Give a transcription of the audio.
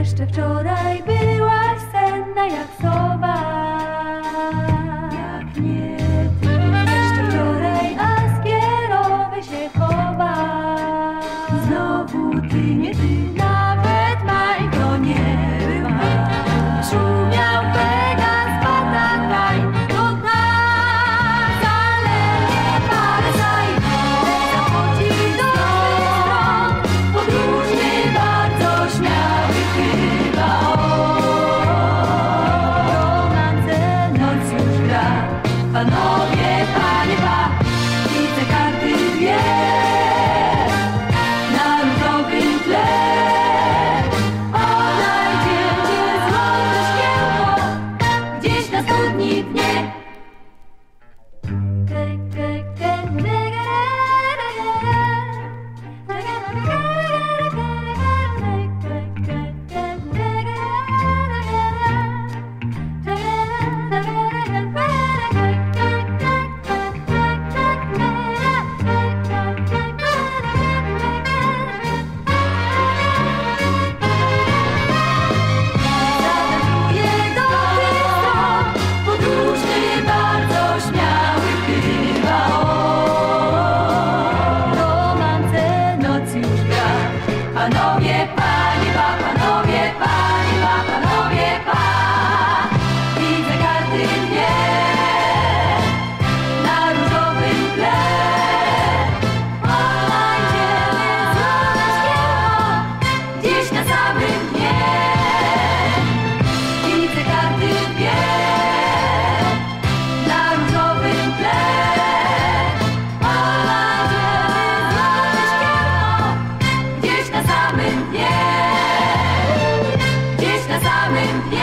Jeszcze wczoraj byłaś senna jak sowa. Jak nie ty. Jeszcze wczoraj askierowy się chowa. Znowu ty, nie ty. Nigdy Yeah.